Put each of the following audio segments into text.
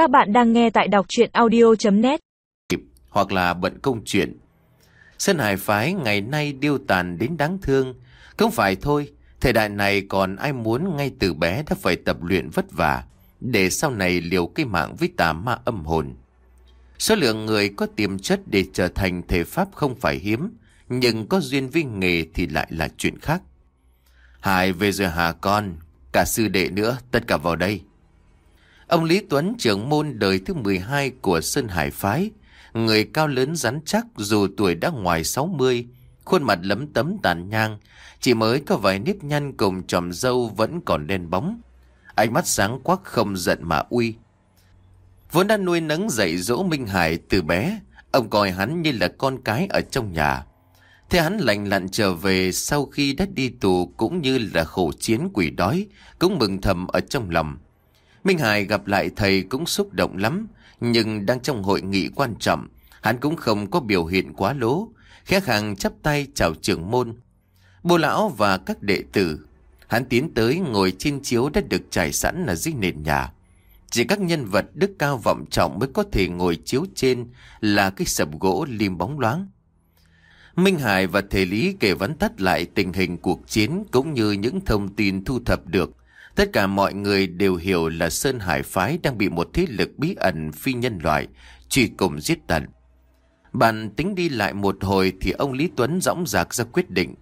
Các bạn đang nghe tại đọc chuyện audio.net Hoặc là bận công chuyện. Sơn Hải phái ngày nay điêu tàn đến đáng thương. Không phải thôi, Thời đại này còn ai muốn ngay từ bé đã phải tập luyện vất vả, Để sau này liều cái mạng với tà ma âm hồn. Số lượng người có tiềm chất để trở thành thể pháp không phải hiếm, Nhưng có duyên với nghề thì lại là chuyện khác. Hải về rồi hả con? Cả sư đệ nữa, tất cả vào đây. Ông Lý Tuấn trưởng môn đời thứ 12 của Sơn Hải Phái Người cao lớn rắn chắc dù tuổi đã ngoài 60 Khuôn mặt lấm tấm tàn nhang Chỉ mới có vài nếp nhăn cùng tròm dâu vẫn còn đen bóng. Ánh mắt sáng quắc không giận mà uy. Vốn đã nuôi nấng dạy dỗ Minh Hải từ bé Ông coi hắn như là con cái ở trong nhà. Thế hắn lành lặn trở về sau khi đã đi tù cũng như là khổ chiến quỷ đói, cũng mừng thầm ở trong lòng. Minh Hải gặp lại thầy cũng xúc động lắm, nhưng đang trong hội nghị quan trọng, hắn cũng không có biểu hiện quá lố, khẽ khàng chắp tay chào trưởng môn. Bồ lão và các đệ tử, hắn tiến tới ngồi trên chiếu đã được trải sẵn ở dưới nền nhà. Chỉ các nhân vật đức cao vọng trọng mới có thể ngồi chiếu trên là cái sập gỗ lim bóng loáng. Minh Hải và Thể Lý kể vắn tắt lại tình hình cuộc chiến cũng như những thông tin thu thập được. Tất cả mọi người đều hiểu là Sơn Hải Phái đang bị một thế lực bí ẩn phi nhân loại truy cùng giết tận. Bạn tính đi lại một hồi thì ông Lý Tuấn dõng dạc ra quyết định.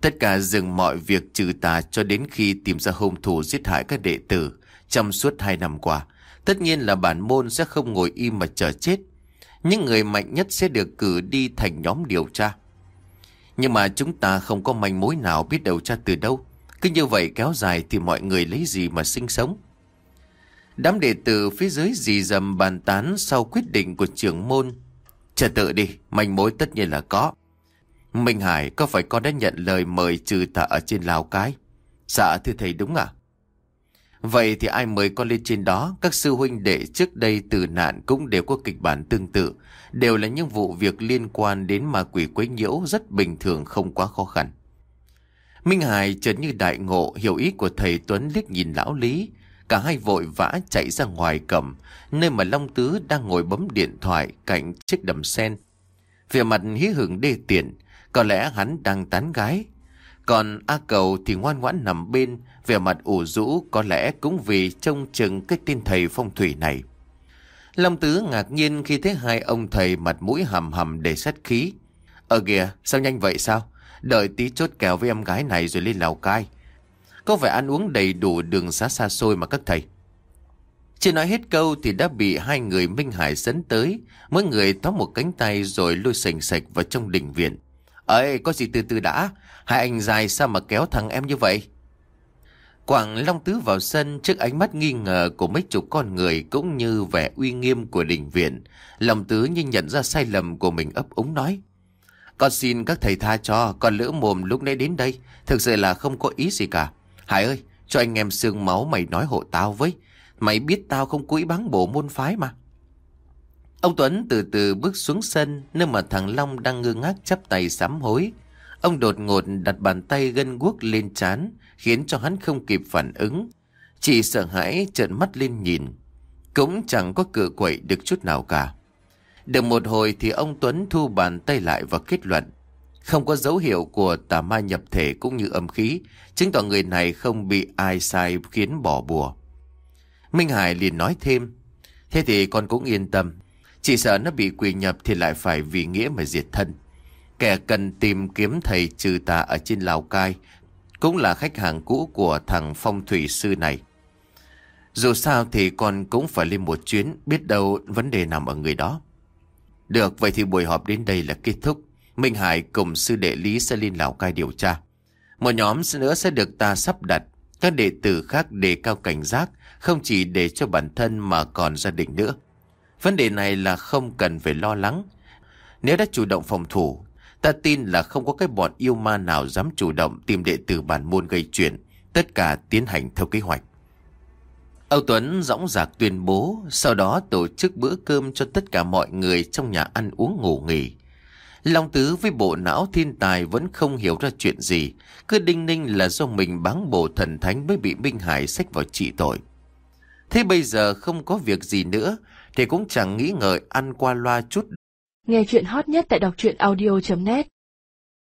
Tất cả dừng mọi việc trừ tà cho đến khi tìm ra hung thủ giết hại các đệ tử trong suốt hai năm qua. Tất nhiên là bản môn sẽ không ngồi im mà chờ chết. Những người mạnh nhất sẽ được cử đi thành nhóm điều tra. Nhưng mà chúng ta không có manh mối nào biết điều tra từ đâu. Cứ như vậy kéo dài thì mọi người lấy gì mà sinh sống. Đám đệ tử phía dưới dì dầm bàn tán sau quyết định của trưởng môn. Chờ tự đi, manh mối tất nhiên là có. Minh Hải, có phải con đã nhận lời mời trừ tà ở trên Lào Cái? Dạ thưa thầy đúng à? Vậy thì ai mời con lên trên đó? Các sư huynh đệ trước đây từ nạn cũng đều có kịch bản tương tự. Đều là những vụ việc liên quan đến ma quỷ quấy nhiễu rất bình thường không quá khó khăn. Minh Hải chợt như đại ngộ hiểu ý của thầy Tuấn liếc nhìn lão Lý. Cả hai vội vã chạy ra ngoài cầm, nơi mà Long Tứ đang ngồi bấm điện thoại cạnh chiếc đầm sen. Về mặt hí hưởng đê tiện, có lẽ hắn đang tán gái. Còn A Cầu thì ngoan ngoãn nằm bên, vẻ mặt ủ rũ có lẽ cũng vì trông chừng cái tên thầy phong thủy này. Long Tứ ngạc nhiên khi thấy hai ông thầy mặt mũi hầm hầm để sát khí. Ờ kìa, sao nhanh vậy sao? Đợi tí chốt kèo với em gái này rồi lên Lào Cai. Có phải ăn uống đầy đủ đường xá xa xôi mà các thầy. Chưa nói hết câu thì đã bị hai người Minh Hải dẫn tới. Mỗi người tóm một cánh tay rồi lôi sành sạch vào trong đình viện. Ơi, có gì từ từ đã. Hai anh dài sao mà kéo thằng em như vậy? Quảng Long Tứ vào sân trước ánh mắt nghi ngờ của mấy chục con người cũng như vẻ uy nghiêm của đình viện. Long Tứ như nhận ra sai lầm của mình ấp úng nói. Con xin các thầy tha cho, con lỡ mồm lúc nãy đến đây. Thực sự là không có ý gì cả. Hải ơi, cho anh em xương máu mày nói hộ tao với. Mày biết tao không cúi báng bộ môn phái mà. Ông Tuấn từ từ bước xuống sân, nơi mà thằng Long đang ngơ ngác chắp tay sám hối. Ông đột ngột đặt bàn tay gân guốc lên chán, khiến cho hắn không kịp phản ứng. Chỉ sợ hãi trợn mắt lên nhìn. Cũng chẳng có cửa quậy được chút nào cả. Được một hồi thì ông Tuấn thu bàn tay lại và kết luận. Không có dấu hiệu của tà ma nhập thể cũng như âm khí, chứng tỏ người này không bị ai sai khiến bỏ bùa. Minh Hải liền nói thêm, thế thì con cũng yên tâm, chỉ sợ nó bị quỷ nhập thì lại phải vì nghĩa mà diệt thân. Kẻ cần tìm kiếm thầy trừ tà ở trên Lào Cai cũng là khách hàng cũ của thằng phong thủy sư này. Dù sao thì con cũng phải lên một chuyến, biết đâu vấn đề nằm ở người đó. Được, vậy thì buổi họp đến đây là kết thúc. Minh Hải cùng sư đệ Lý sẽ lên Lào Cai điều tra. Một nhóm nữa sẽ được ta sắp đặt. Các đệ tử khác đề cao cảnh giác, không chỉ để cho bản thân mà còn gia đình nữa. Vấn đề này là không cần phải lo lắng. Nếu đã chủ động phòng thủ, ta tin là không có cái bọn yêu ma nào dám chủ động tìm đệ tử bản môn gây chuyện. Tất cả tiến hành theo kế hoạch. Âu Tuấn dõng dạc tuyên bố, sau đó tổ chức bữa cơm cho tất cả mọi người trong nhà ăn uống ngủ nghỉ. Long Tứ với bộ não thiên tài vẫn không hiểu ra chuyện gì, cứ đinh ninh là do mình báng bộ thần thánh mới bị Minh Hải xách vào trị tội. Thế bây giờ không có việc gì nữa, thì cũng chẳng nghĩ ngợi ăn qua loa chút. Nghe chuyện hot nhất tại đọc truyện audio.net